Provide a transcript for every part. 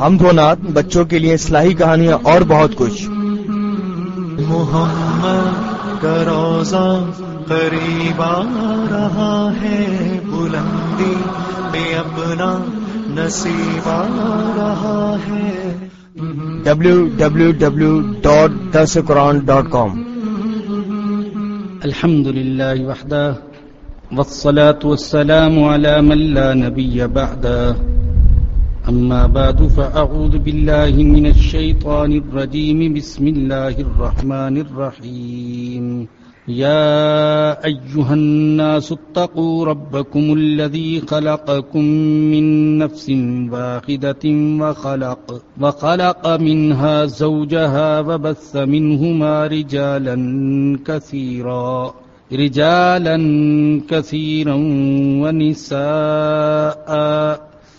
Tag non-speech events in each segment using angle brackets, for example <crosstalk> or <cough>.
ہم دو نات بچوں کے لیے اصلاحی کہانیاں اور بہت کچھ۔ محمد کا روزہ قریب آ رہا ہے بلندی میں اپنا نصیب آ رہا ہے۔ ڈبلو ڈبلو ڈبلو ڈاٹ درس قرآن ڈاٹ کام الحمد لله وحده والصلاة والسلام على من لا نبي بعده أما بعد فأعوذ بالله من الشيطان الرجيم بسم الله الرحمن الرحيم يا أيها الناس اتقوا ربكم الذي خلقكم من نفس واحدة وخلق, وخلق منها زوجها وبث منهما رجالا كثيرا رجالا كثيرا ونساء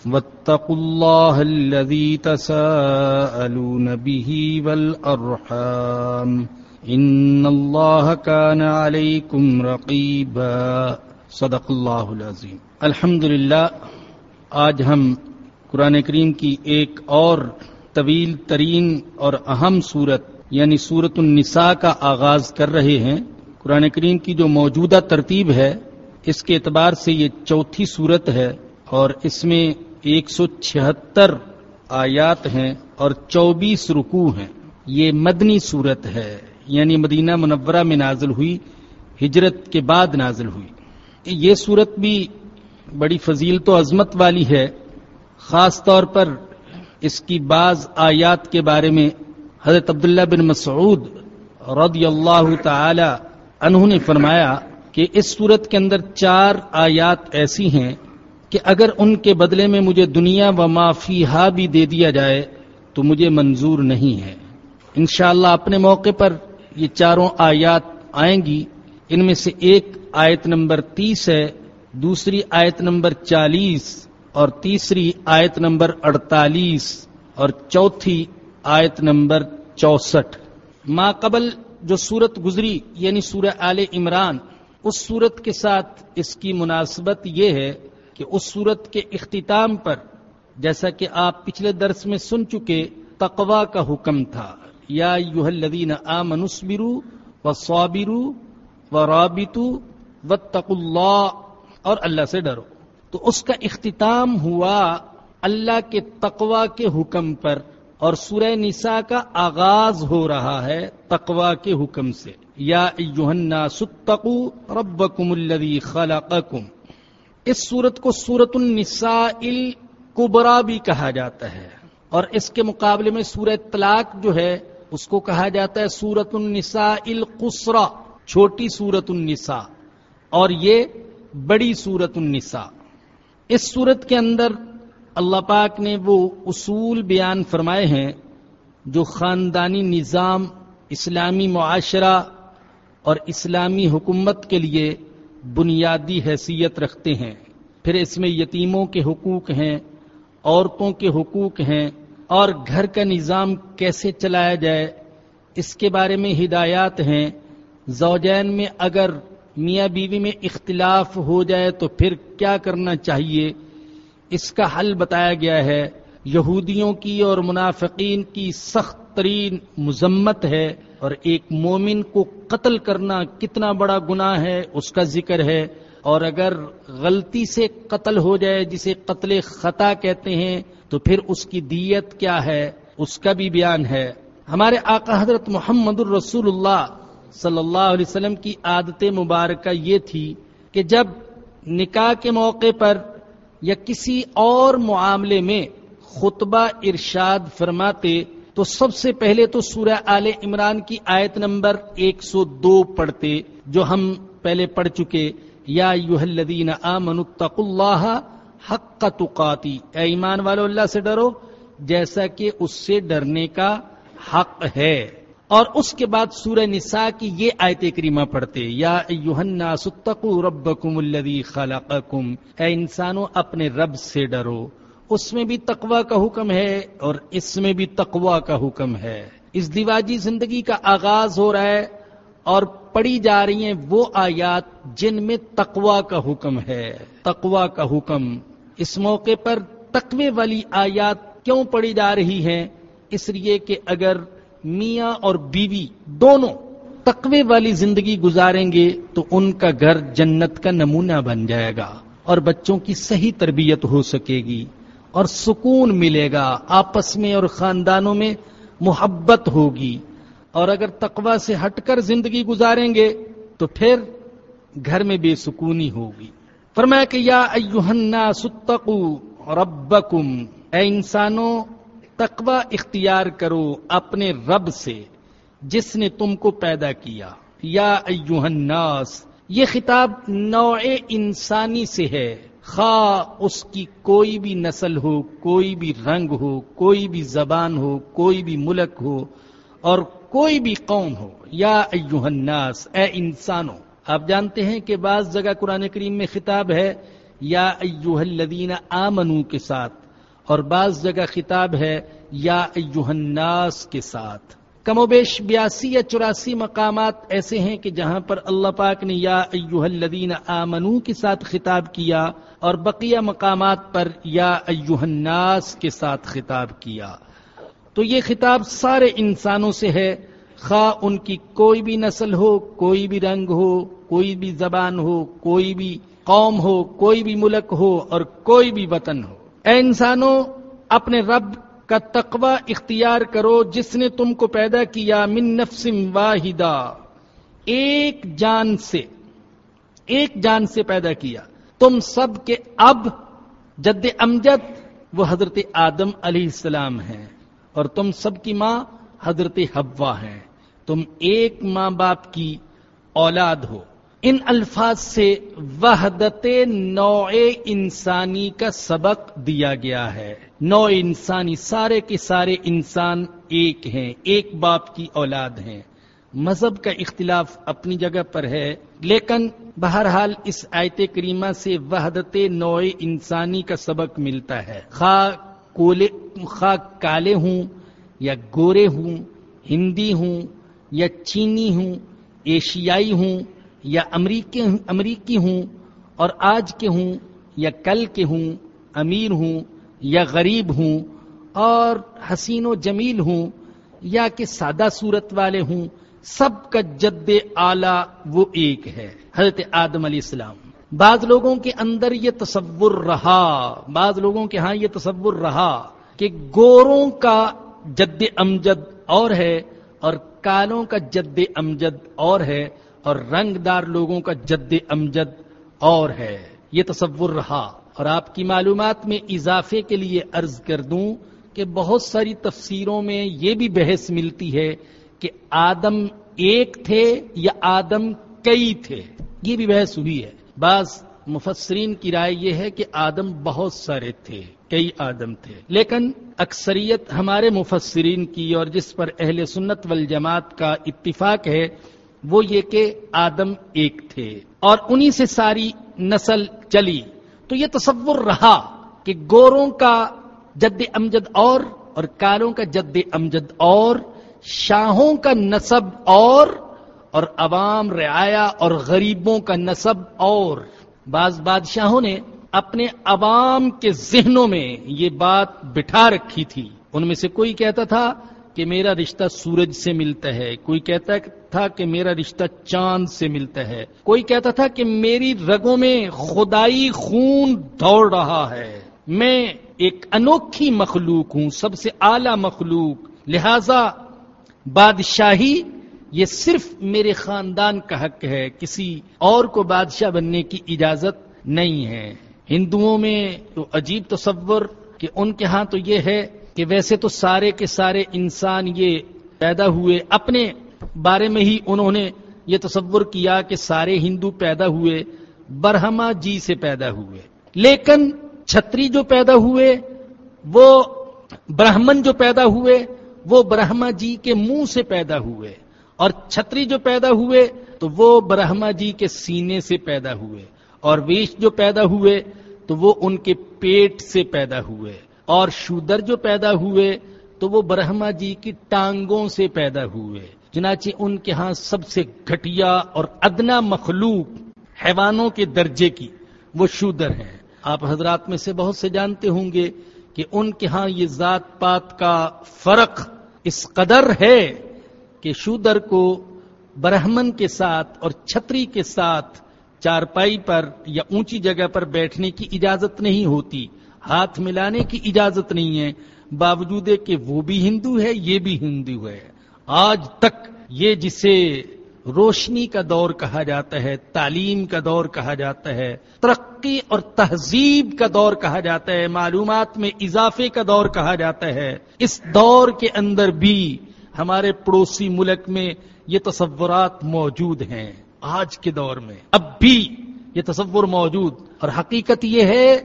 واتقوا الله الذي تساءلون به والأرحام. ان اللہ كان عليكم رقيبا. صدق اللہ العظیم الحمد آج ہم قرآن کریم کی ایک اور طویل ترین اور اہم صورت یعنی صورت النساء کا آغاز کر رہے ہیں۔ قرآن کریم کی جو موجودہ ترتیب ہے، اس کے اعتبار سے یہ چوتھی صورت ہے اور اس میں ایک سو چھہتر آیات ہیں اور چوبیس رکوع ہیں۔ یہ مدنی صورت ہے یعنی مدینہ منورہ میں نازل ہوئی، ہجرت کے بعد نازل ہوئی۔ یہ صورت بھی بڑی فضیلت و عظمت والی ہے، خاص طور پر اس کی بعض آیات کے بارے میں حضرت عبداللہ بن مسعود رضی اللہ تعالی انہوں نے فرمایا کہ اس صورت کے اندر چار آیات ایسی ہیں کہ اگر ان کے بدلے میں مجھے دنیا و معافیہ بھی دے دیا جائے، تو مجھے منظور نہیں ہے۔ انشاءاللہ اپنے موقع پر یہ چاروں آیات آئیں گی۔ ان میں سے ایک آیت نمبر تیس ہے، دوسری آیت نمبر چالیس، اور تیسری آیت نمبر اڑتالیس، اور چوتھی آیت نمبر چونسٹھ ما قبل جو سورت گزری یعنی سورہ آل عمران، اس سورت کے ساتھ اس کی مناسبت یہ ہے کہ اس سورت کے اختتام پر، جیسا کہ آپ پچھلے درس میں سن چکے تقوا کا حکم تھا۔ یا یوہ الذین آمنوا اصبروا وصابروا ورابطوا واتقوا اللہ، اور اللہ سے ڈرو۔ تو اس کا اختتام ہوا اللہ کے تقوا کے حکم پر، اور سورہ نساء کا آغاز ہو رہا ہے تقوا کے حکم سے۔ یا ایوہ الناس اتقوا ربکم الذی خلقکم۔ اس صورت کو سورت النساء الکبرا بھی کہا جاتا ہے اور اس کے مقابلے میں سورہ طلاق جو ہے، اس کو کہا جاتا ہے سورت النساء القسرا چھوٹی سورت النساء اور یہ بڑی سورت النساء اس سورت کے اندر اللہ پاک نے وہ اصول بیان فرمائے ہیں جو خاندانی نظام، اسلامی معاشرہ اور اسلامی حکومت کے لیے بنیادی حیثیت رکھتے ہیں۔ پھر اس میں یتیموں کے حقوق ہیں، عورتوں کے حقوق ہیں، اور گھر کا نظام کیسے چلایا جائے، اس کے بارے میں ہدایات ہیں۔ زوجین میں اگر میاں بیوی میں اختلاف ہو جائے تو پھر کیا کرنا چاہیے؟ اس کا حل بتایا گیا ہے۔ یہودیوں کی اور منافقین کی سخت ترین مذمت ہے۔ اور ایک مومن کو قتل کرنا کتنا بڑا گناہ ہے، اس کا ذکر ہے۔ اور اگر غلطی سے قتل ہو جائے، جسے قتل خطا کہتے ہیں، تو پھر اس کی دیت کیا ہے؟ اس کا بھی بیان ہے۔ ہمارے آقا حضرت محمد الرسول اللہ صلی اللہ علیہ وسلم کی عادت مبارکہ یہ تھی کہ جب نکاح کے موقع پر یا کسی اور معاملے میں خطبہ ارشاد فرماتے تو سب سے پہلے تو سورہ آل عمران کی آیت نمبر ایک سو دو پڑھتے، جو ہم پہلے پڑھ چکے، یا الذین آمنوا اتقوا اللہ حق کا تقاتی۔ اے ایمان والو، اللہ سے ڈرو، جیسا کہ اس سے ڈرنے کا حق ہے۔ اور اس کے بعد سورہ نساء کی یہ آیت کریمہ پڑھتے، یا ایوہن ستقو ربکم الذی خلقکم۔ اے انسانوں اپنے رب سے ڈرو۔ اس میں بھی تقوی کا حکم ہے اور اس میں بھی تقوی کا حکم ہے۔ اس دیواجی زندگی کا آغاز ہو رہا ہے اور پڑھی جا رہی ہیں وہ آیات جن میں تقوا کا حکم ہے۔ تقوا کا حکم۔ اس موقع پر تقوی والی آیات کیوں پڑھی جا رہی ہیں؟ اس لیے کہ اگر میاں اور بیوی دونوں تقوی والی زندگی گزاریں گے تو ان کا گھر جنت کا نمونہ بن جائے گا اور بچوں کی صحیح تربیت ہو سکے گی۔ اور سکون ملے گا، آپس میں اور خاندانوں میں محبت ہوگی۔ اور اگر تقوا سے ہٹ کر زندگی گزاریں گے، تو پھر گھر میں بے سکونی ہوگی۔ فرمایا کہ یا ایوہن ستقو ربکم۔ اے انسانوں تقوا اختیار کرو اپنے رب سے، جس نے تم کو پیدا کیا۔ یا ایوہ الناس، یہ خطاب نوع انسانی سے ہے۔ خواہ اس کی کوئی بھی نسل ہو، کوئی بھی رنگ ہو، کوئی بھی زبان ہو، کوئی بھی ملک ہو اور کوئی بھی قوم ہو۔ یا ایوہ الناس، اے انسانوں، آپ جانتے ہیں کہ بعض جگہ قرآن کریم میں خطاب ہے، یا ایوہ الذین آمنو کے ساتھ، اور بعض جگہ خطاب ہے، یا ایوہ الناس کے ساتھ۔ کم و بیش بیاسی یا چوراسی مقامات ایسے ہیں کہ جہاں پر اللہ پاک نے یا ایوہ الذین آمنو کے ساتھ خطاب کیا اور بقیہ مقامات پر یا ایوہ الناس کے ساتھ خطاب کیا۔ تو یہ خطاب سارے انسانوں سے ہے۔ خواہ ان کی کوئی بھی نسل ہو، کوئی بھی رنگ ہو، کوئی بھی زبان ہو، کوئی بھی قوم ہو، کوئی بھی ملک ہو اور کوئی بھی وطن ہو۔ اے انسانوں، اپنے رب کا تقوی اختیار کرو جس نے تم کو پیدا کیا من نفس واحدہ۔ ایک جان سے، ایک جان سے پیدا کیا۔ تم سب کے اب جد امجد وہ حضرت آدم علیہ السلام ہیں اور تم سب کی ماں حضرت حوا ہیں۔ تم ایک ماں باپ کی اولاد ہو۔ ان الفاظ سے وحدت نوع انسانی کا سبق دیا گیا ہے۔ نوع انسانی سارے کے سارے انسان ایک ہیں، ایک باپ کی اولاد ہیں۔ مذہب کا اختلاف اپنی جگہ پر ہے، لیکن بہرحال اس آیت کریمہ سے وحدت نوع انسانی کا سبق ملتا ہے۔ خواہ خواہ کالے ہوں یا گورے ہوں، ہندی ہوں یا چینی ہوں، ایشیائی ہوں یا امریکی امریکی ہوں اور آج کے ہوں یا کل کے ہوں، امیر ہوں یا غریب ہوں اور حسین و جمیل ہوں یا کہ سادہ صورت والے ہوں، سب کا جد اعلی وہ ایک ہے۔ حضرت آدم علیہ السلام۔ بعض لوگوں کے اندر یہ تصور رہا، بعض لوگوں کے ہاں یہ تصور رہا کہ گوروں کا جد امجد اور ہے اور کالوں کا جد امجد اور ہے اور رنگ دار لوگوں کا جد امجد اور ہے۔ یہ تصور رہا۔ اور آپ کی معلومات میں اضافے کے لیے عرض کر دوں کہ بہت ساری تفسیروں میں یہ بھی بحث ملتی ہے کہ آدم ایک تھے یا آدم کئی تھے۔ یہ بھی بحث ہوئی ہے۔ بعض مفسرین کی رائے یہ ہے کہ آدم بہت سارے تھے، کئی آدم تھے۔ لیکن اکثریت ہمارے مفسرین کی اور جس پر اہل سنت والجماعت کا اتفاق ہے وہ یہ کہ آدم ایک تھے اور انہی سے ساری نسل چلی۔ تو یہ تصور رہا کہ گوروں کا جد امجد اور اور کالوں کا جد امجد اور، شاہوں کا نصب اور اور عوام رعایا اور غریبوں کا نصب اور۔ بعض بادشاہوں نے اپنے عوام کے ذہنوں میں یہ بات بٹھا رکھی تھی۔ ان میں سے کوئی کہتا تھا کہ میرا رشتہ سورج سے ملتا ہے، کوئی کہتا ہے تھا کہ میرا رشتہ چاند سے ملتا ہے۔ کوئی کہتا تھا کہ میری رگوں میں خدائی خون دوڑ رہا ہے۔ میں ایک انوکھی مخلوق ہوں، سب سے اعلی مخلوق۔ لہذا بادشاہی، یہ صرف میرے خاندان کا حق ہے، کسی اور کو بادشاہ بننے کی اجازت نہیں ہے۔ ہندوؤں میں تو عجیب تصور کہ ان کے ہاں تو یہ ہے کہ ویسے تو سارے کے سارے انسان یہ پیدا ہوئے اپنے بارے میں ہی انہوں نے یہ تصور کیا کہ سارے ہندو پیدا ہوئے، برہما جی سے پیدا ہوئے۔ لیکن چھتری جو پیدا ہوئے، وہ برہمن جو پیدا ہوئے، وہ برہما جی کے منہ سے پیدا ہوئے۔ اور چھتری جو پیدا ہوئے، تو وہ برہما جی کے سینے سے پیدا ہوئے۔ اور ویش جو پیدا ہوئے، تو وہ ان کے پیٹ سے پیدا ہوئے۔ اور شودر جو پیدا ہوئے، تو وہ برہما جی کی ٹانگوں سے پیدا ہوئے۔ چنانچہ ان کے ہاں سب سے گھٹیا اور ادنا مخلوق حیوانوں کے درجے کی وہ شودر ہیں۔ آپ حضرات میں سے بہت سے جانتے ہوں گے کہ ان کے ہاں یہ ذات پات کا فرق اس قدر ہے کہ شودر کو برہمن کے ساتھ اور چھتری کے ساتھ چارپائی پر یا اونچی جگہ پر بیٹھنے کی اجازت نہیں ہوتی، ہاتھ ملانے کی اجازت نہیں ہے، باوجود کہ وہ بھی ہندو ہے، یہ بھی ہندو ہے۔ آج تک یہ جسے روشنی کا دور کہا جاتا ہے، تعلیم کا دور کہا جاتا ہے، ترقی اور تہذیب کا دور کہا جاتا ہے، معلومات میں اضافے کا دور کہا جاتا ہے، اس دور کے اندر بھی ہمارے پڑوسی ملک میں یہ تصورات موجود ہیں۔ آج کے دور میں اب بھی یہ تصور موجود۔ اور حقیقت یہ ہے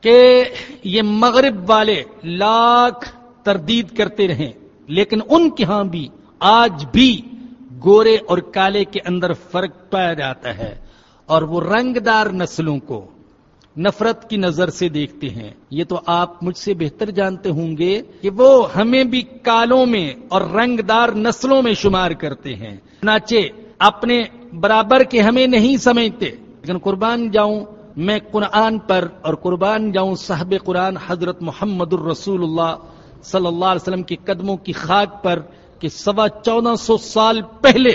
کہ یہ مغرب والے لاکھ تردید کرتے رہیں لیکن ان کے ہاں بھی آج بھی گورے اور کالے کے اندر فرق پایا جاتا ہے اور وہ رنگ دار نسلوں کو نفرت کی نظر سے دیکھتے ہیں۔ یہ تو آپ مجھ سے بہتر جانتے ہوں گے کہ وہ ہمیں بھی کالوں میں اور رنگ دار نسلوں میں شمار کرتے ہیں۔ چنانچہ اپنے برابر کے ہمیں نہیں سمجھتے، لیکن قربان جاؤں میں قرآن پر اور قربان جاؤں صاحب قرآن حضرت محمد الرسول اللہ صلی اللہ علیہ وسلم کے قدموں کی خاک پر کہ سوا چودہ سو سال پہلے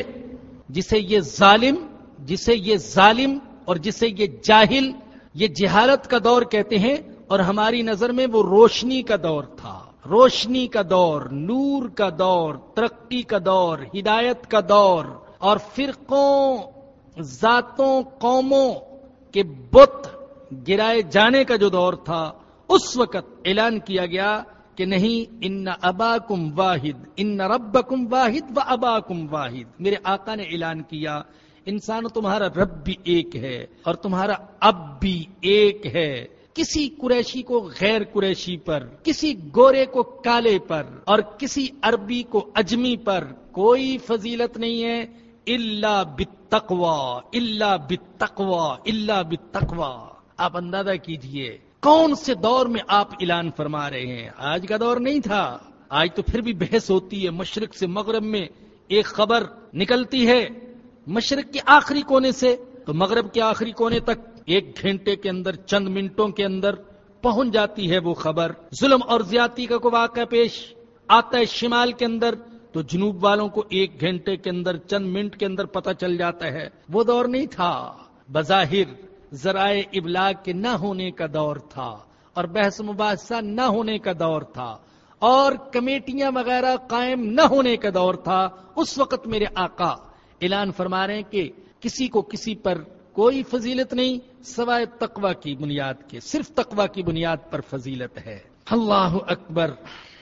جسے یہ ظالم، جسے یہ ظالم اور جسے یہ جاہل، یہ جہالت کا دور کہتے ہیں اور ہماری نظر میں وہ روشنی کا دور تھا۔ روشنی کا دور، نور کا دور، ترقی کا دور، ہدایت کا دور اور فرقوں، ذاتوں، قوموں کے بت گرائے جانے کا جو دور تھا، اس وقت اعلان کیا گیا کہ نہیں ان ابا کم واحد ان رب کم واحد و ابا کم واحد. میرے آقا نے اعلان کیا، انسان تمہارا رب بھی ایک ہے اور تمہارا اب بھی ایک ہے۔ کسی قریشی کو غیر قریشی پر، کسی گورے کو کالے پر اور کسی عربی کو اجمی پر کوئی فضیلت نہیں ہے۔ اللہ بتقوا اللہ بتقوا اللہ بتقوا آپ اندازہ کیجیے کون سے دور میں آپ اعلان فرما رہے ہیں؟ آج کا دور نہیں تھا۔ آج تو پھر بھی بحث ہوتی ہے۔ مشرق سے مغرب میں ایک خبر نکلتی ہے۔ مشرق کے آخری کونے سے تو مغرب کے آخری کونے تک ایک گھنٹے کے اندر، چند منٹوں کے اندر پہنچ جاتی ہے وہ خبر۔ ظلم اور زیادتی کا کو واقعہ پیش آتا ہے شمال کے اندر تو جنوب والوں کو ایک گھنٹے کے اندر، چند منٹ کے اندر پتہ چل جاتا ہے۔ وہ دور نہیں تھا۔ بظاہر ذرائع ابلاغ کے نہ ہونے کا دور تھا اور بحث مباحثہ نہ ہونے کا دور تھا اور کمیٹیاں وغیرہ قائم نہ ہونے کا دور تھا، اس وقت میرے آقا اعلان فرما رہے ہیں کہ کسی کو کسی پر کوئی فضیلت نہیں، سوائے تقوا کی بنیاد کے، صرف تقوا کی بنیاد پر فضیلت ہے۔ اللہ اکبر۔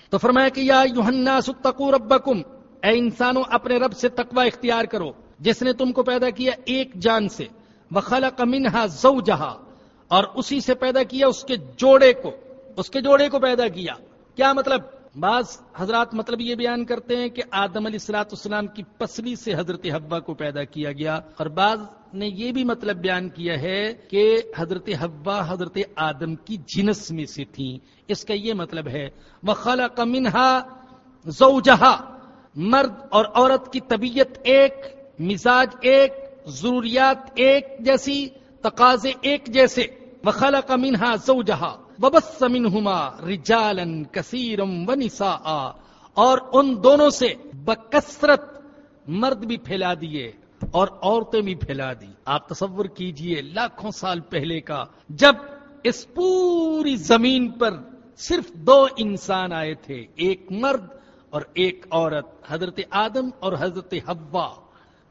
تو فرمایا کہ یا ستقو ربکم، اے انسانوں، اپنے رب سے تقوا اختیار کرو۔ جس نے تم کو پیدا کیا ایک جان سے وخلق منها زوجها، اور اسی سے پیدا کیا اس کے جوڑے کو، اس کے جوڑے کو پیدا کیا۔ کیا مطلب؟ بعض حضرات مطلب یہ بیان کرتے ہیں کہ آدم علیہ السلاۃ السلام کی پسلی سے حضرت حبا کو پیدا کیا گیا، اور بعض نے یہ بھی مطلب بیان کیا ہے کہ حضرت حبا حضرت آدم کی جنس میں سے تھی اس کا یہ مطلب ہے وہ خلا کمنہا زوجہا مرد اور عورت کی طبیعت ایک، مزاج ایک ضروریات ایک جیسی، تقاضے ایک جیسے وخلا کا منہا زوجہا وبس منہما رجالن کثیرم و اور ان دونوں سے بکثرت مرد بھی پھیلا دیے اور عورتیں بھی پھیلا دی۔ آپ تصور کیجیے لاکھوں سال پہلے کا، جب اس پوری زمین پر صرف دو انسان آئے تھے، ایک مرد اور ایک عورت، حضرت آدم اور حضرت حوا۔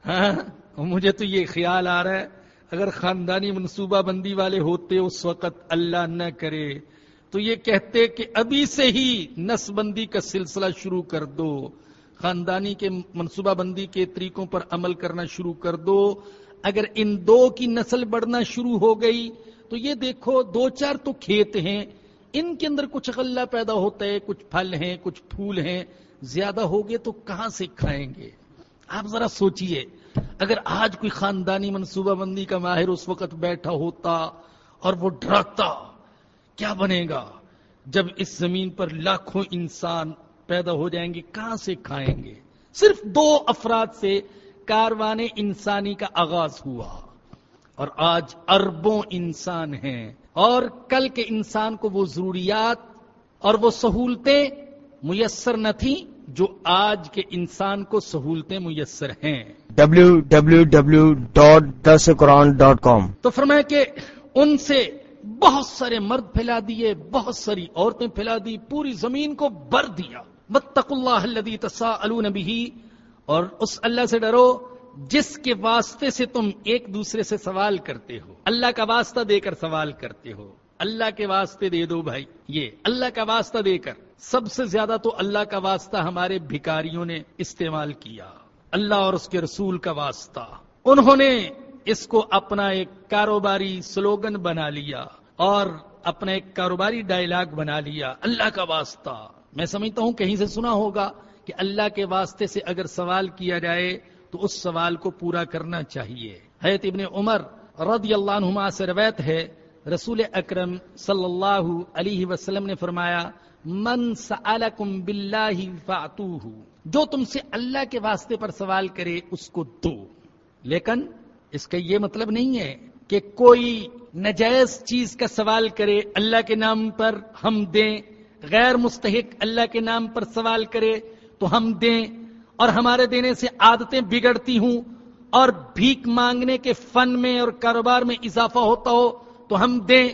ہاں؟ مجھے تو یہ خیال آ رہا ہے، اگر خاندانی منصوبہ بندی والے ہوتے اس وقت اللہ نہ کرے، تو یہ کہتے کہ ابھی سے ہی نس بندی کا سلسلہ شروع کر دو۔ خاندانی کے منصوبہ بندی کے طریقوں پر عمل کرنا شروع کر دو۔ اگر ان دو کی نسل بڑھنا شروع ہو گئی، تو یہ دیکھو، دو چار تو کھیت ہیں۔ ان کے اندر کچھ غلہ پیدا ہوتا ہے، کچھ پھل ہیں، کچھ پھول ہیں۔ زیادہ ہوگے تو کہاں سے کھائیں گے؟ آپ ذرا سوچئے۔ اگر آج کوئی خاندانی منصوبہ بندی کا ماہر اس وقت بیٹھا ہوتا اور وہ ڈراتا، کیا بنے گا؟ جب اس زمین پر لاکھوں انسان پیدا ہو جائیں گے، کہاں سے کھائیں گے؟ صرف دو افراد سے کاروان انسانی کا آغاز ہوا اور آج اربوں انسان ہیں اور کل کے انسان کو وہ ضروریات اور وہ سہولتیں میسر نہ تھیں جو آج کے انسان کو سہولتیں میسر ہیں۔ www.dasquran.com تو فرمایا کہ ان سے بہت سارے مرد پھیلا دیے بہت ساری عورتیں پھیلا دی پوری زمین کو بر دیا۔ بتق اللہ الذی تساءلون به۔ اور اس اللہ سے ڈرو جس کے واسطے سے تم ایک دوسرے سے سوال کرتے ہو۔ اللہ کا واسطہ دے کر سوال کرتے ہو۔ اللہ کے واسطے دے دو بھائی۔ یہ اللہ کا واسطہ دے کر۔ سب سے زیادہ تو اللہ کا واسطہ ہمارے بھکاریوں نے استعمال کیا۔ اللہ اور اس کے رسول کا واسطہ۔ انہوں نے اس کو اپنا ایک کاروباری سلوگن بنا لیا اور اپنا ایک کاروباری ڈائلاگ بنا لیا۔ اللہ کا واسطہ۔ میں سمجھتا ہوں کہیں سے سنا ہوگا کہ اللہ کے واسطے سے اگر سوال کیا جائے تو اس سوال کو پورا کرنا چاہیے۔ حیرت ابن عمر رضی اللہ عنہما سے روایت ہے رسول اکرم صلی اللہ علیہ وسلم نے فرمایا، من سألکم باللہ فاعتوہ جو تم سے اللہ کے واسطے پر سوال کرے، اس کو دو۔ لیکن اس کا یہ مطلب نہیں ہے کہ کوئی نجائز چیز کا سوال کرے، اللہ کے نام پر ہم دیں، غیر مستحق اللہ کے نام پر سوال کرے تو ہم دیں۔ اور ہمارے دینے سے عادتیں بگڑتی ہوں اور بھیک مانگنے کے فن میں اور کاروبار میں اضافہ ہوتا ہو تو ہم دیں۔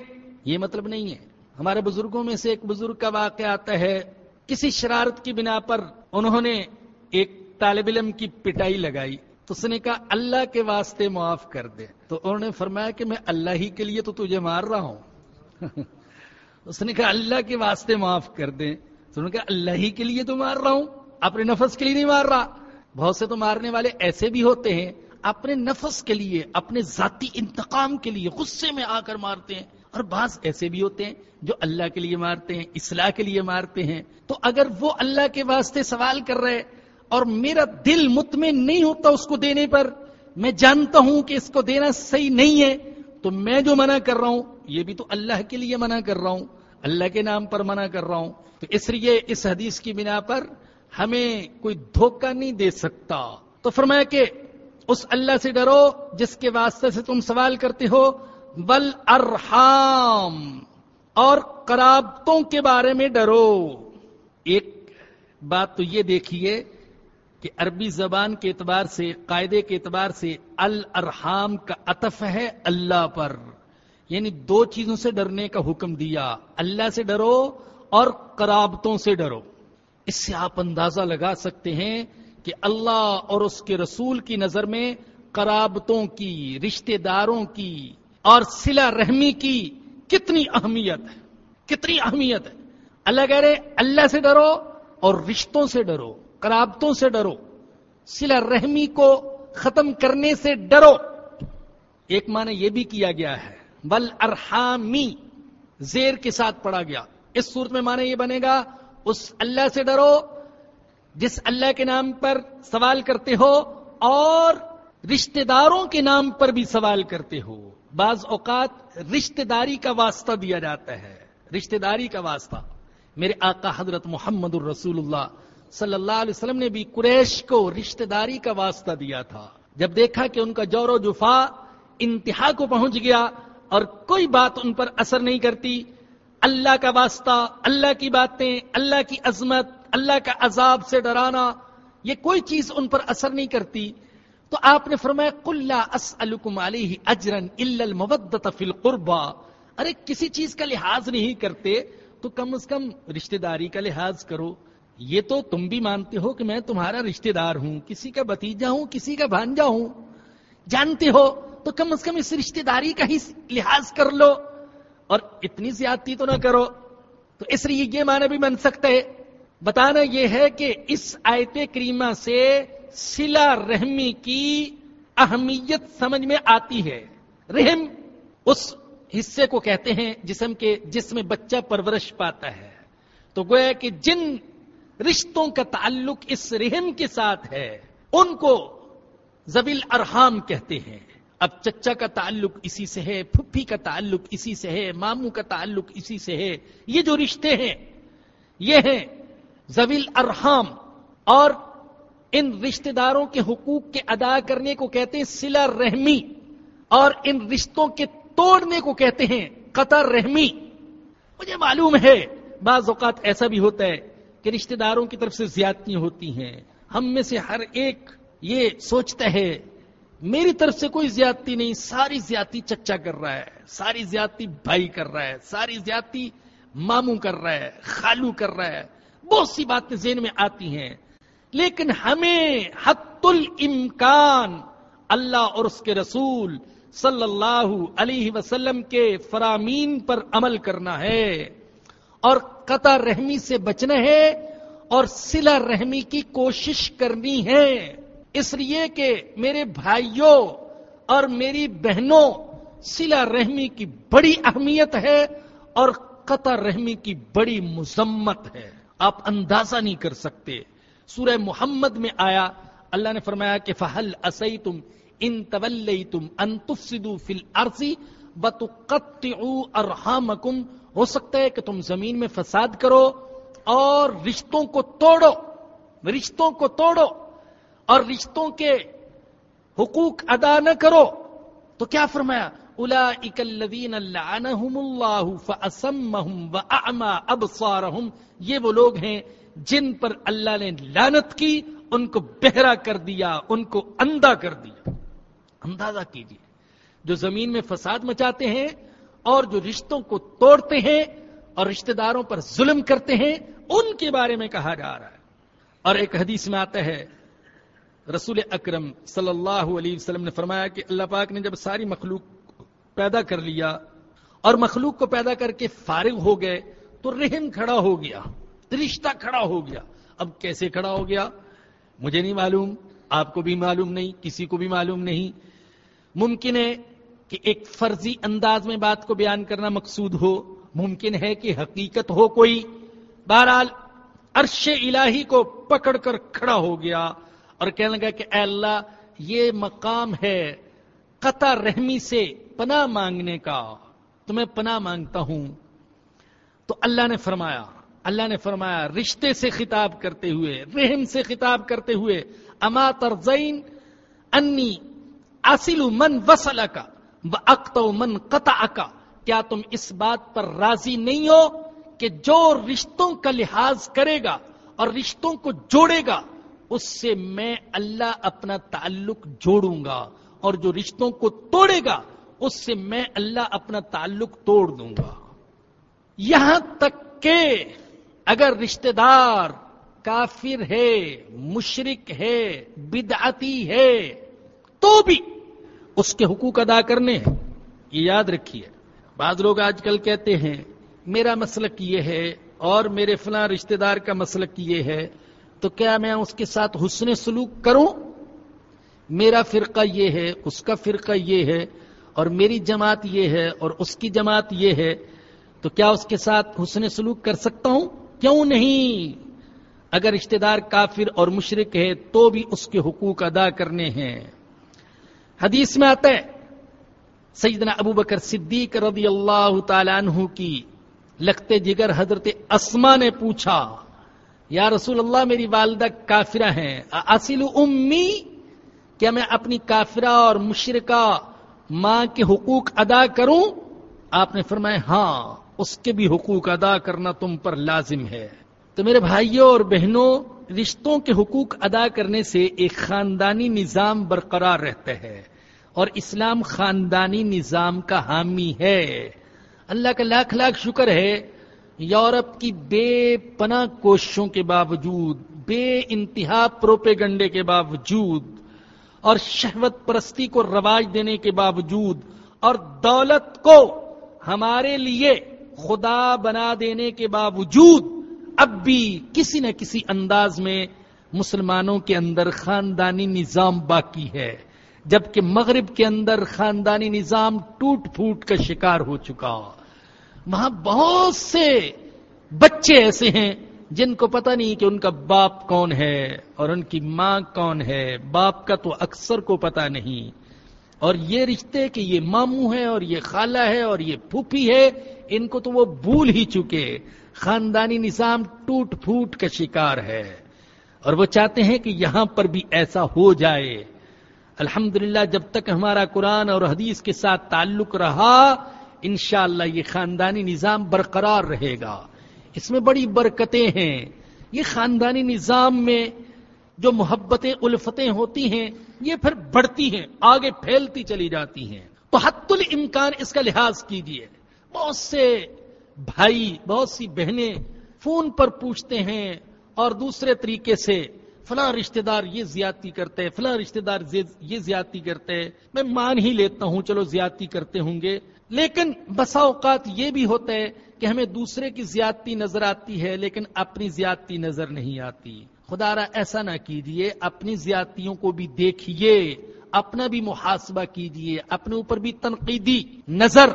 یہ مطلب نہیں ہے۔ ہمارے بزرگوں میں سے ایک بزرگ کا واقعہ آتا ہے۔ کسی شرارت کی بنا پر انہوں نے ایک طالب علم کی پٹائی لگائی۔ تو اس نے کہا، اللہ کے واسطے معاف کر دے۔ تو انہوں نے فرمایا کہ میں اللہ ہی کے لیے تو تجھے مار رہا ہوں۔ <laughs> اس نے کہا، اللہ کے واسطے معاف کر دیں۔ تو انہوں نے کہا، اللہ ہی کے لیے تو مار رہا ہوں۔ اپنے نفس کے لیے نہیں مار رہا۔ بہت سے تو مارنے والے ایسے بھی ہوتے ہیں۔ اپنے نفس کے لیے، اپنے ذاتی انتقام کے لیے غصے میں آ کر مارتے ہیں۔ اور بعض ایسے بھی ہوتے ہیں جو اللہ کے لیے مارتے ہیں، اصلاح کے لیے مارتے ہیں۔ تو اگر وہ اللہ کے واسطے سوال کر رہے اور میرا دل مطمئن نہیں ہوتا اس کو دینے پر، میں جانتا ہوں کہ اس کو دینا صحیح نہیں ہے، تو میں جو منع کر رہا ہوں، یہ بھی تو اللہ کے لیے منع کر رہا ہوں۔ اللہ کے نام پر منع کر رہا ہوں۔ تو اس لیے اس حدیث کی بنا پر ہمیں کوئی دھوکہ نہیں دے سکتا۔ تو فرمایا کہ اس اللہ سے ڈرو جس کے واسطے سے تم سوال کرتے ہو۔ بل ارحام اور قرابتوں کے بارے میں ڈرو۔ ایک بات تو یہ دیکھیے کہ عربی زبان کے اعتبار سے، قاعدے کے اعتبار سے الرحام کا عطف ہے اللہ پر۔ یعنی دو چیزوں سے ڈرنے کا حکم دیا۔ اللہ سے ڈرو اور قرابتوں سے ڈرو۔ اس سے آپ اندازہ لگا سکتے ہیں کہ اللہ اور اس کے رسول کی نظر میں قرابتوں کی، رشتہ داروں کی اور سلا رحمی کی کتنی اہمیت ہے، کتنی اہمیت ہے۔ اللہ کہہ رہے اللہ سے ڈرو اور رشتوں سے ڈرو، قرابتوں سے ڈرو۔ سلا رحمی کو ختم کرنے سے ڈرو۔ ایک معنی یہ بھی کیا گیا ہے بل ارحامی زیر کے ساتھ پڑا گیا۔ اس صورت میں معنی یہ بنے گا، اس اللہ سے ڈرو جس اللہ کے نام پر سوال کرتے ہو اور رشتہ داروں کے نام پر بھی سوال کرتے ہو، بعض اوقات رشتہ داری کا واسطہ دیا جاتا ہے۔ رشتہ داری کا واسطہ۔ میرے آقا حضرت محمد الرسول اللہ صلی اللہ علیہ وسلم نے بھی قریش کو رشتہ داری کا واسطہ دیا تھا۔ جب دیکھا کہ ان کا جور و جفا انتہا کو پہنچ گیا اور کوئی بات ان پر اثر نہیں کرتی، اللہ کا واسطہ، اللہ کی باتیں، اللہ کی عظمت اللہ کا عذاب سے ڈرانا، یہ کوئی چیز ان پر اثر نہیں کرتی۔ تو آپ نے فرمایا کلا اسلکم علیہ اجرن المودت فی القربا ارے، کسی چیز کا لحاظ نہیں کرتے، تو کم از کم رشتہ داری کا لحاظ کرو۔ یہ تو تم بھی مانتے ہو کہ میں تمہارا رشتہ دار ہوں، کسی کا بتیجا ہوں، کسی کا بھانجا ہوں۔ جانتے ہو، تو کم از کم اس رشتہ داری کا ہی لحاظ کر لو۔ اور اتنی زیادتی تو نہ کرو۔ تو اس لیے یہ معنی بھی بن سکتا ہے بتانا یہ ہے کہ اس آیت کریمہ سے سلا رحمی کی اہمیت سمجھ میں آتی ہے۔ رحم اس حصے کو کہتے ہیں جسم کے جس میں بچہ پرورش پاتا ہے۔ تو گویا کہ جن رشتوں کا تعلق اس رحم کے ساتھ ہے، ان کو زبیل ارحام کہتے ہیں۔ اب چچا کا تعلق اسی سے ہے، پھپھی کا تعلق اسی سے ہے، ماموں کا تعلق اسی سے ہے۔ یہ جو رشتے ہیں، یہ ہیں زویل ارحام اور ان رشتہ داروں کے حقوق کے ادا کرنے کو کہتے ہیں سلا رحمی، اور ان رشتوں کے توڑنے کو کہتے ہیں قطر رحمی۔ مجھے معلوم ہے، بعض اوقات ایسا بھی ہوتا ہے کہ رشتہ داروں کی طرف سے زیادتیاں ہوتی ہیں۔ ہم میں سے ہر ایک یہ سوچتا ہے، میری طرف سے کوئی زیادتی نہیں، ساری زیادتی چچا کر رہا ہے، ساری زیادتی بھائی کر رہا ہے، ساری زیادتی ماموں کر رہا ہے، خالو کر رہا ہے۔ بہت سی باتیں ذہن میں آتی ہیں۔ لیکن ہمیں حت الامکان اللہ اور اس کے رسول صلی اللہ علیہ وسلم کے فرامین پر عمل کرنا ہے۔ اور قطع رحمی سے بچنا ہے اور سلا رحمی کی کوشش کرنی ہے۔ اس لیے کہ میرے بھائیوں اور میری بہنوں سلا رحمی کی بڑی اہمیت ہے اور قطع رحمی کی بڑی مذمت ہے۔ آپ اندازہ نہیں کر سکتے۔ سورہ محمد میں آیا، اللہ نے فرمایا کہ فہل اسی تم ان طول تم انتفسدو فل عرصی بتقطعوا ارحامکم ہو سکتا ہے کہ تم زمین میں فساد کرو اور رشتوں کو توڑو۔ رشتوں کو توڑو اور رشتوں کے حقوق ادا نہ کرو۔ تو کیا فرمایا؟ اولئک الذین لعنہم اللہ فاسمہم واعما ابصارہم یہ وہ لوگ ہیں جن پر اللہ نے لعنت کی، ان کو بہرا کر دیا، ان کو اندھا کر دیا۔ اندازہ کیجیے۔ جو زمین میں فساد مچاتے ہیں اور جو رشتوں کو توڑتے ہیں اور رشتہ داروں پر ظلم کرتے ہیں، ان کے بارے میں کہا جا رہا ہے۔ اور ایک حدیث میں آتا ہے، رسول اکرم صلی اللہ علیہ وسلم نے فرمایا کہ اللہ پاک نے جب ساری مخلوق پیدا کر لیا اور مخلوق کو پیدا کر کے فارغ ہو گئے تو رحم کھڑا ہو گیا، رشتہ کھڑا ہو گیا۔ اب کیسے کھڑا ہو گیا؟ مجھے نہیں معلوم، آپ کو بھی معلوم نہیں، کسی کو بھی معلوم نہیں۔ ممکن ہے کہ ایک فرضی انداز میں بات کو بیان کرنا مقصود ہو۔ ممکن ہے کہ حقیقت ہو کوئی۔ بہرحال، عرش الہی کو پکڑ کر کھڑا ہو گیا اور کہنے لگا کہ اے اللہ، یہ مقام ہے۔ قطع رحمی سے پناہ مانگنے کا، تو میں پناہ مانگتا ہوں۔ تو اللہ نے فرمایا، اللہ نے فرمایا، رشتے سے خطاب کرتے ہوئے، رحم سے خطاب کرتے ہوئے، اما ترزین انی اصل من وسل کا اقت من قطع کا کیا تم اس بات پر راضی نہیں ہو کہ جو رشتوں کا لحاظ کرے گا اور رشتوں کو جوڑے گا، اس سے میں اللہ اپنا تعلق جوڑوں گا۔ اور جو رشتوں کو توڑے گا، اس سے میں اللہ اپنا تعلق توڑ دوں گا۔ یہاں تک کہ اگر رشتہ دار کافر ہے مشرق ہے، بدعتی ہے، تو بھی اس کے حقوق ادا کرنے ہیں۔ یہ یاد رکھیے، بعض لوگ آج کل کہتے ہیں، میرا مسلک یہ ہے اور میرے فلاں رشتہ دار کا مسلک یہ ہے، تو کیا میں اس کے ساتھ حسن سلوک کروں؟ میرا فرقہ یہ ہے، اس کا فرقہ یہ ہے، اور میری جماعت یہ ہے، اور اس کی جماعت یہ ہے، تو کیا اس کے ساتھ حسن سلوک کر سکتا ہوں؟ کیوں نہیں؟ اگر رشتہ دار کافر اور مشرق ہے تو بھی اس کے حقوق ادا کرنے ہیں۔ حدیث میں آتا ہے، سیدنا ابو بکر صدیق رضی اللہ تعالیٰ عنہ کی لگتے جگر حضرت اسما نے پوچھا، یا رسول اللہ میری والدہ کافرہ ہیں اصل امی کیا میں اپنی کافرہ اور مشرقہ ماں کے حقوق ادا کروں؟ آپ نے فرمایا ہاں اس کے بھی حقوق ادا کرنا تم پر لازم ہے۔ تو میرے بھائیوں اور بہنوں، رشتوں کے حقوق ادا کرنے سے ایک خاندانی نظام برقرار رہتا ہے اور اسلام خاندانی نظام کا حامی ہے۔ اللہ کا لاکھ لاکھ شکر ہے، یورپ کی بے پناہ کوششوں کے باوجود، بے انتہا پروپیگنڈے کے باوجود اور شہوت پرستی کو رواج دینے کے باوجود اور دولت کو ہمارے لیے خدا بنا دینے کے باوجود اب بھی کسی نہ کسی انداز میں مسلمانوں کے اندر خاندانی نظام باقی ہے، جبکہ مغرب کے اندر خاندانی نظام ٹوٹ پھوٹ کا شکار ہو چکا۔ وہاں بہت سے بچے ایسے ہیں جن کو پتہ نہیں کہ ان کا باپ کون ہے اور ان کی ماں کون ہے، باپ کا تو اکثر کو پتہ نہیں۔ اور یہ رشتے کہ یہ ماموں ہے اور یہ خالہ ہے اور یہ پھوپھی ہے، ان کو تو وہ بھول ہی چکے۔ خاندانی نظام ٹوٹ پھوٹ کا شکار ہے۔ اور وہ چاہتے ہیں کہ یہاں پر بھی ایسا ہو جائے۔ الحمدللہ، جب تک ہمارا قرآن اور حدیث کے ساتھ تعلق رہا، انشاءاللہ یہ خاندانی نظام برقرار رہے گا۔ اس میں بڑی برکتیں ہیں۔ یہ خاندانی نظام میں جو محبتیں، الفتیں ہوتی ہیں، یہ پھر بڑھتی ہیں، آگے پھیلتی چلی جاتی ہیں۔ تو حت الامکان اس کا لحاظ کیجیے بہت سے بھائی، بہت سی بہنیں فون پر پوچھتے ہیں اور دوسرے طریقے سے، فلاں رشتہ دار یہ زیادتی کرتے، فلاں رشتہ دار یہ زیادتی کرتے۔ میں مان ہی لیتا ہوں، چلو زیادتی کرتے ہوں گے۔ لیکن بسا اوقات یہ بھی ہوتا ہے کہ ہمیں دوسرے کی زیادتی نظر آتی ہے لیکن اپنی زیادتی نظر نہیں آتی۔ خدا را ایسا نہ کیجیے اپنی زیادتیوں کو بھی دیکھیے اپنا بھی محاسبہ کیجیے اپنے اوپر بھی تنقیدی نظر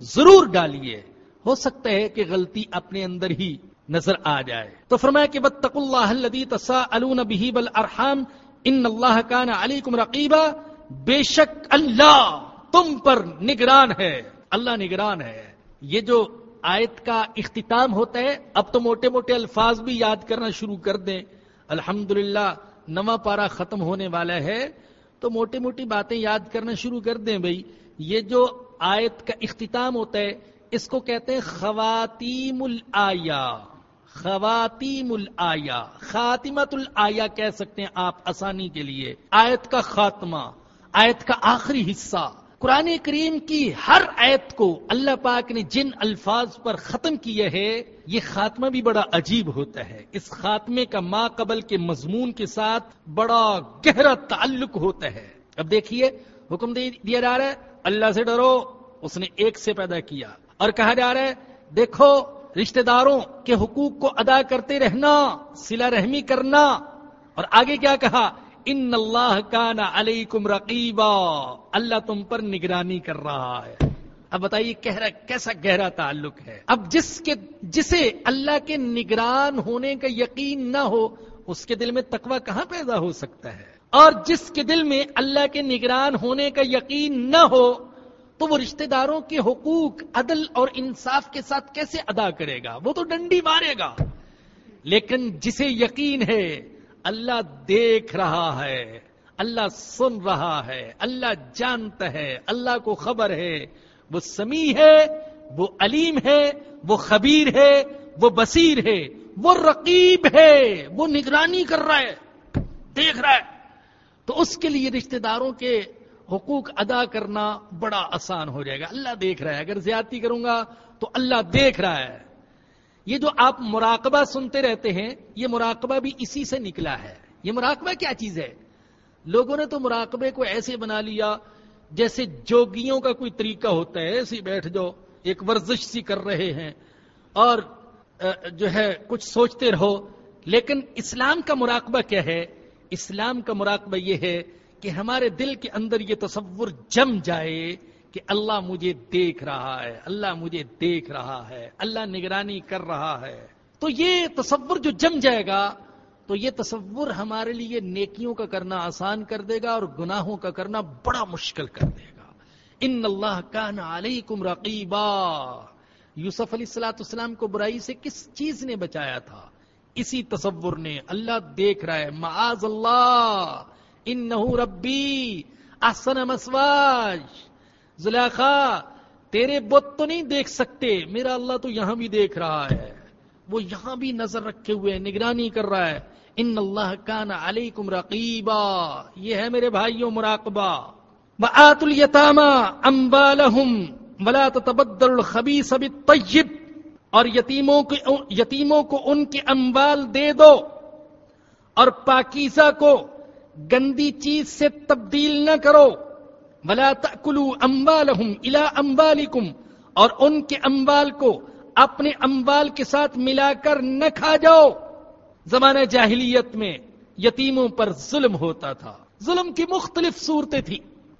ضرور ڈالیے۔ ہو سکتا ہے کہ غلطی اپنے اندر ہی نظر آ جائے۔ تو فرمایا کہ بتق اللہ تسا البی بل ارحام ان اللہ کا نا علی کم رقیبہ بے شک اللہ تم پر نگران ہے۔ اللہ نگران ہے۔ یہ جو آیت کا اختتام ہوتا ہے، اب تو موٹے موٹے الفاظ بھی یاد کرنا شروع کر دیں۔ الحمد للہ پارا ختم ہونے والا ہے۔ تو موٹی موٹی باتیں یاد کرنا شروع کر دیں بھائی۔ یہ جو آیت کا اختتام ہوتا ہے، اس کو کہتے ہیں خواتیم الایا خواتیم الایا خاتمت الایا کہہ سکتے ہیں آپ آسانی کے لیے۔ آیت کا خاتمہ، آیت کا آخری حصہ۔ قرآن کریم کی ہر ایت کو اللہ پاک نے جن الفاظ پر ختم کیے ہے یہ خاتمہ بھی بڑا عجیب ہوتا ہے۔ اس خاتمے کا ماں قبل کے مضمون کے ساتھ بڑا گہرا تعلق ہوتا ہے۔ اب دیکھیے، حکم دیا جا رہا ہے، اللہ سے ڈرو، اس نے ایک سے پیدا کیا۔ اور کہا جا رہا ہے، دیکھو، رشتہ داروں کے حقوق کو ادا کرتے رہنا سلا رحمی کرنا۔ اور آگے کیا کہا؟ ان اللہ کا نا علیکم رقیبا اللہ تم پر نگرانی کر رہا ہے۔ اب بتائیے گہرا کیسا گہرا تعلق ہے؟ اب جس کے، جسے اللہ کے نگران ہونے کا یقین نہ ہو، اس کے دل میں تقوی کہاں پیدا ہو سکتا ہے؟ اور جس کے دل میں اللہ کے نگران ہونے کا یقین نہ ہو، تو وہ رشتہ داروں کے حقوق، عدل اور انصاف کے ساتھ کیسے ادا کرے گا؟ وہ تو ڈنڈی مارے گا۔ لیکن جسے یقین ہے اللہ دیکھ رہا ہے، اللہ سن رہا ہے، اللہ جانتا ہے، اللہ کو خبر ہے۔ وہ سمیع ہے، وہ علیم ہے، وہ خبیر ہے، وہ بصیر ہے، وہ رقیب ہے، وہ نگرانی کر رہا ہے، دیکھ رہا ہے۔ تو اس کے لیے رشتہ داروں کے حقوق ادا کرنا بڑا آسان ہو جائے گا۔ اللہ دیکھ رہا ہے۔ اگر زیادتی کروں گا تو اللہ دیکھ رہا ہے۔ یہ جو آپ مراقبہ سنتے رہتے ہیں، یہ مراقبہ بھی اسی سے نکلا ہے۔ یہ مراقبہ کیا چیز ہے؟ لوگوں نے تو مراقبے کو ایسے بنا لیا جیسے جوگیوں کا کوئی طریقہ ہوتا ہے، ایسے بیٹھ جاؤ، ایک ورزش سی کر رہے ہیں اور جو ہے، کچھ سوچتے رہو۔ لیکن اسلام کا مراقبہ کیا ہے؟ اسلام کا مراقبہ یہ ہے کہ ہمارے دل کے اندر یہ تصور جم جائے کہ اللہ مجھے دیکھ رہا ہے، اللہ مجھے دیکھ رہا ہے، اللہ نگرانی کر رہا ہے۔ تو یہ تصور جو جم جائے گا، تو یہ تصور ہمارے لیے نیکیوں کا کرنا آسان کر دے گا اور گناہوں کا کرنا بڑا مشکل کر دے گا۔ ان اللہ کا علیکم رقیبا۔ یوسف علیہ السلاۃ السلام کو برائی سے کس چیز نے بچایا تھا؟ اسی تصور نے اللہ دیکھ رہا ہے، معاذ اللہ ان ربی، احسن مسواج۔ زلیخا، تیرے بت تو نہیں دیکھ سکتے، میرا اللہ تو یہاں بھی دیکھ رہا ہے۔ وہ یہاں بھی نظر رکھے ہوئے، نگرانی کر رہا ہے۔ ان اللہ کا نا علیکم رقیبا۔ یہ ہے میرے بھائیوں، مراقبہ۔ وآت الیتاما امبالہم ولا تتبدل الخبیث بالطیب۔ اور یتیموں کو یتیموں کو ان کے اموال دے دو۔ اور پاکیزہ کو گندی چیز سے تبدیل نہ کرو۔ ولا تأکلوا اموالهم الى اموالکم اور ان کے اموال کو اپنے اموال کے ساتھ ملا کر نہ کھا جاؤ۔ زمانہ جاہلیت میں یتیموں پر ظلم ہوتا تھا۔ ظلم کی مختلف صورتیں تھیں۔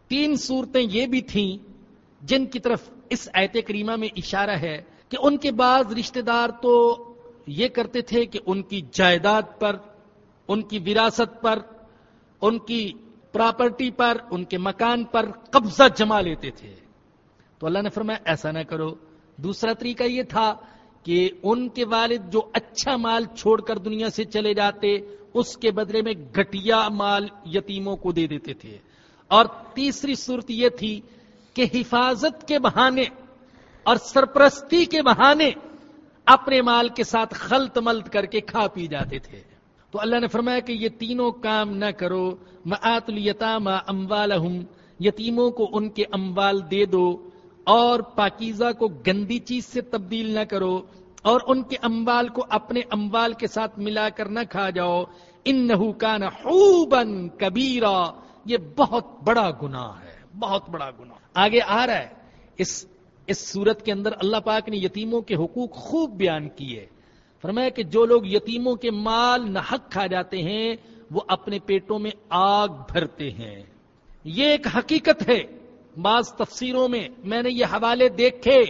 تین صورتیں یہ بھی تھیں جن کی طرف اس ایت کریمہ میں اشارہ ہے کہ ان کے بعد رشتہ دار تو یہ کرتے تھے کہ ان کی جائیداد پر، ان کی وراثت پر، ان کی پراپرٹی پر، ان کے مکان پر قبضہ جما لیتے تھے۔ تو اللہ نے فرمایا، ایسا نہ کرو۔ دوسرا طریقہ یہ تھا کہ ان کے والد جو اچھا مال چھوڑ کر دنیا سے چلے جاتے، اس کے بدلے میں گٹیا مال یتیموں کو دے دیتے تھے۔ اور تیسری صورت یہ تھی کہ حفاظت کے بہانے اور سرپرستی کے بہانے اپنے مال کے ساتھ خلط ملت کر کے کھا پی جاتے تھے۔ تو اللہ نے فرمایا کہ یہ تینوں کام نہ کرو معت الیتام اموالہم، یتیموں کو ان کے اموال دے دو اور پاکیزہ کو گندی چیز سے تبدیل نہ کرو اور ان کے اموال کو اپنے اموال کے ساتھ ملا کر نہ کھا جاؤ۔ ان کان حوبن کبیرا۔ یہ بہت بڑا گناہ ہے، بہت بڑا گناہ۔ آگے آ رہا ہے۔ اس اس صورت کے اندر اللہ پاک نے یتیموں کے حقوق خوب بیان کیے۔ فرمایا کہ جو لوگ یتیموں کے مال نہ حق کھا جاتے ہیں، وہ اپنے پیٹوں میں آگ بھرتے ہیں۔ یہ ایک حقیقت ہے۔ بعض تفسیروں میں میں نے یہ حوالے دیکھے۔